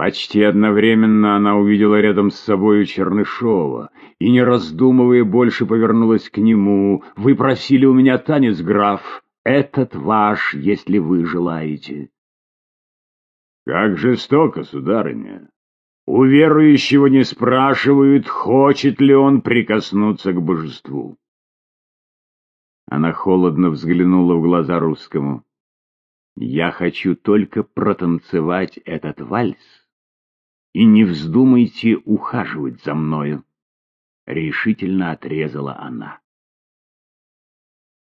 Почти одновременно она увидела рядом с собою Чернышова и, не раздумывая, больше повернулась к нему. «Вы просили у меня танец, граф. Этот ваш, если вы желаете». «Как жестоко, сударыня! У верующего не спрашивают, хочет ли он прикоснуться к божеству». Она холодно взглянула в глаза русскому. «Я хочу только протанцевать этот вальс» и не вздумайте ухаживать за мною, — решительно отрезала она.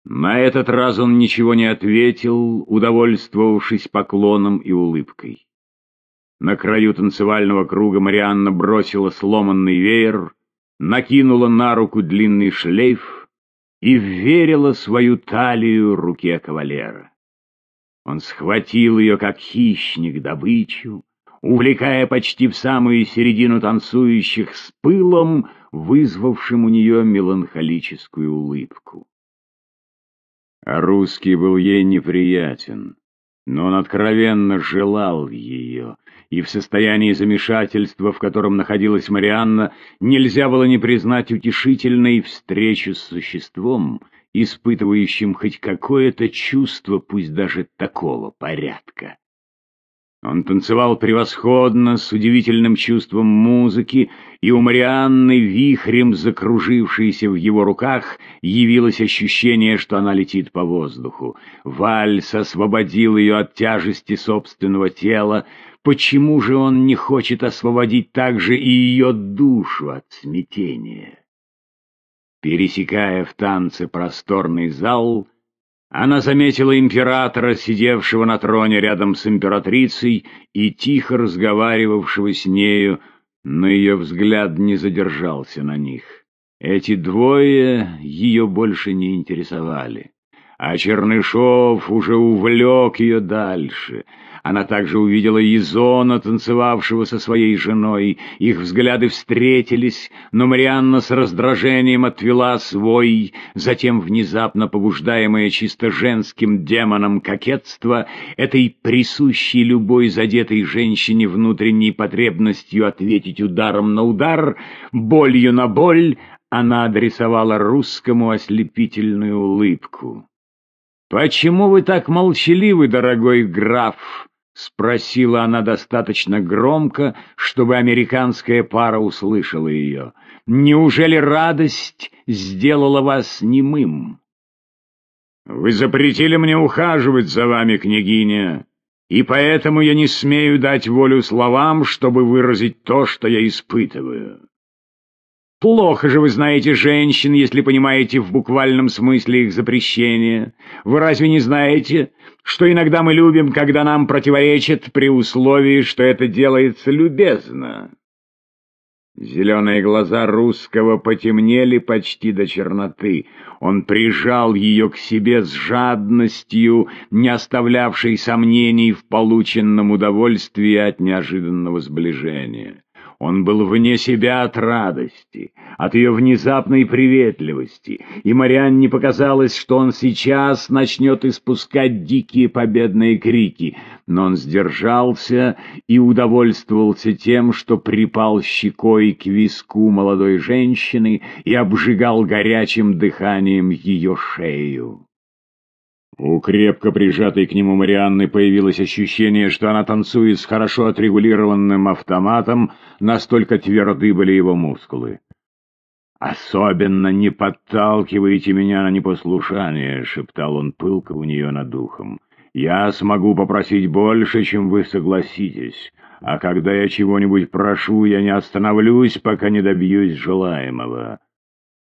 На этот раз он ничего не ответил, удовольствовавшись поклоном и улыбкой. На краю танцевального круга Марианна бросила сломанный веер, накинула на руку длинный шлейф и верила свою талию руке кавалера. Он схватил ее, как хищник, добычу, увлекая почти в самую середину танцующих с пылом, вызвавшим у нее меланхолическую улыбку. А русский был ей неприятен, но он откровенно желал ее, и в состоянии замешательства, в котором находилась Марианна, нельзя было не признать утешительной встречу с существом, испытывающим хоть какое-то чувство, пусть даже такого порядка. Он танцевал превосходно, с удивительным чувством музыки, и у Марианны, вихрем закружившейся в его руках, явилось ощущение, что она летит по воздуху. Вальс освободил ее от тяжести собственного тела. Почему же он не хочет освободить также и ее душу от смятения? Пересекая в танце просторный зал, она заметила императора, сидевшего на троне рядом с императрицей и тихо разговаривавшего с нею, но ее взгляд не задержался на них. Эти двое ее больше не интересовали, а Чернышов уже увлек ее дальше — она также увидела Изона, танцевавшего со своей женой. Их взгляды встретились, но Марианна с раздражением отвела свой, затем, внезапно побуждаемая чисто женским демоном кокетства, этой присущей любой задетой женщине внутренней потребностью ответить ударом на удар, болью на боль, она адресовала русскому ослепительную улыбку. «Почему вы так молчаливы, дорогой граф?» — спросила она достаточно громко, чтобы американская пара услышала ее. «Неужели радость сделала вас немым?» «Вы запретили мне ухаживать за вами, княгиня, и поэтому я не смею дать волю словам, чтобы выразить то, что я испытываю. Плохо же вы знаете женщин, если понимаете в буквальном смысле их запрещения. Вы разве не знаете, что иногда мы любим, когда нам противоречат, при условии, что это делается любезно?» Зеленые глаза русского потемнели почти до черноты. Он прижал ее к себе с жадностью, не оставлявшей сомнений в полученном удовольствии от неожиданного сближения. Он был вне себя от радости, от ее внезапной приветливости, и Марианне показалось, что он сейчас начнет испускать дикие победные крики, но он сдержался и удовольствовался тем, что припал щекой к виску молодой женщины и обжигал горячим дыханием ее шею. У крепко прижатой к нему Марианны появилось ощущение, что она танцует с хорошо отрегулированным автоматом, настолько тверды были его мускулы. «Особенно не подталкивайте меня на непослушание», — шептал он пылко у нее над духом. «Я смогу попросить больше, чем вы согласитесь, а когда я чего-нибудь прошу, я не остановлюсь, пока не добьюсь желаемого».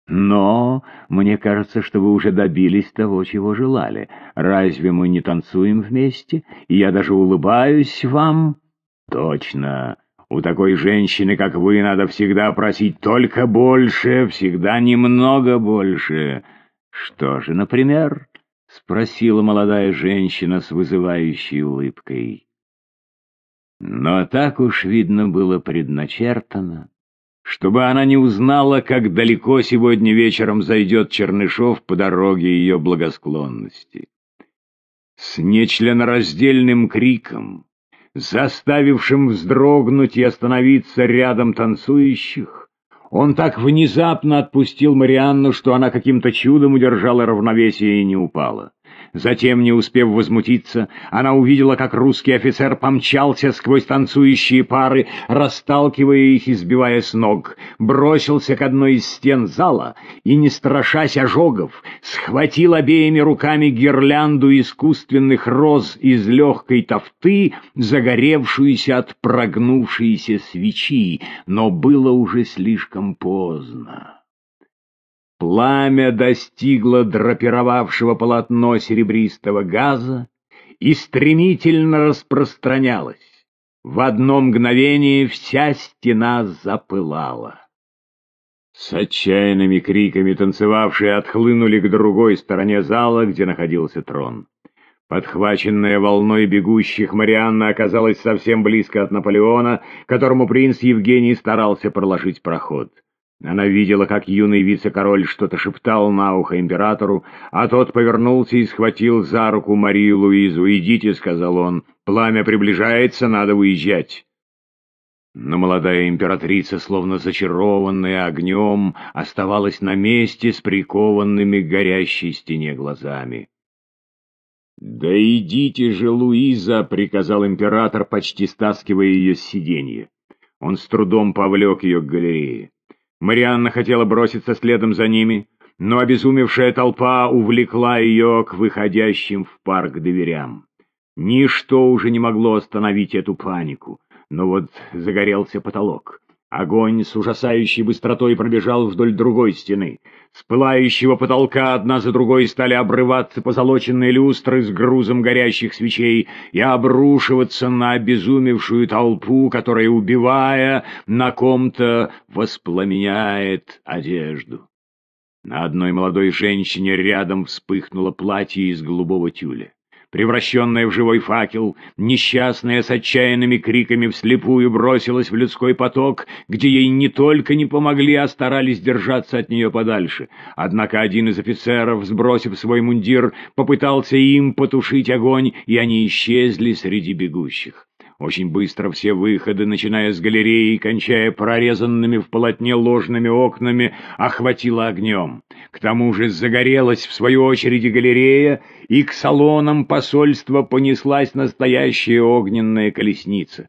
Но мне кажется, что вы уже добились того, чего желали. Разве мы не танцуем вместе? И я даже улыбаюсь вам? Точно. У такой женщины, как вы, надо всегда просить только больше, всегда немного больше. Что же, например? — спросила молодая женщина с вызывающей улыбкой. Но так уж, видно, было предначертано чтобы она не узнала, как далеко сегодня вечером зайдет Чернышов по дороге ее благосклонности. С нечленораздельным криком, заставившим вздрогнуть и остановиться рядом танцующих, он так внезапно отпустил Марианну, что она каким-то чудом удержала равновесие и не упала. Затем, не успев возмутиться, она увидела, как русский офицер помчался сквозь танцующие пары, расталкивая их и сбивая с ног, бросился к одной из стен зала и, не страшась ожогов, схватил обеими руками гирлянду искусственных роз из легкой тофты, загоревшуюся от прогнувшейся свечи, но было уже слишком поздно. Пламя достигло драпировавшего полотно серебристого газа и стремительно распространялось. В одно мгновение вся стена запылала. С отчаянными криками танцевавшие отхлынули к другой стороне зала, где находился трон. Подхваченная волной бегущих, Марианна оказалась совсем близко от Наполеона, которому принц Евгений старался проложить проход. Она видела, как юный вице-король что-то шептал на ухо императору, а тот повернулся и схватил за руку Марию Луизу. «Идите», — сказал он, — «пламя приближается, надо уезжать». Но молодая императрица, словно зачарованная огнем, оставалась на месте с прикованными к горящей стене глазами. «Да идите же, Луиза!» — приказал император, почти стаскивая ее с сиденья. Он с трудом повлек ее к галерее. Марианна хотела броситься следом за ними, но обезумевшая толпа увлекла ее к выходящим в парк дверям. Ничто уже не могло остановить эту панику, но вот загорелся потолок. Огонь с ужасающей быстротой пробежал вдоль другой стены. С пылающего потолка одна за другой стали обрываться позолоченные люстры с грузом горящих свечей и обрушиваться на обезумевшую толпу, которая, убивая, на ком-то воспламеняет одежду. На одной молодой женщине рядом вспыхнуло платье из голубого тюля превращенная в живой факел, несчастная с отчаянными криками вслепую бросилась в людской поток, где ей не только не помогли, а старались держаться от нее подальше. Однако один из офицеров, сбросив свой мундир, попытался им потушить огонь, и они исчезли среди бегущих. Очень быстро все выходы, начиная с галереи и кончая прорезанными в полотне ложными окнами, охватило огнем. К тому же загорелась в свою очередь галерея, и к салонам посольства понеслась настоящая огненная колесница.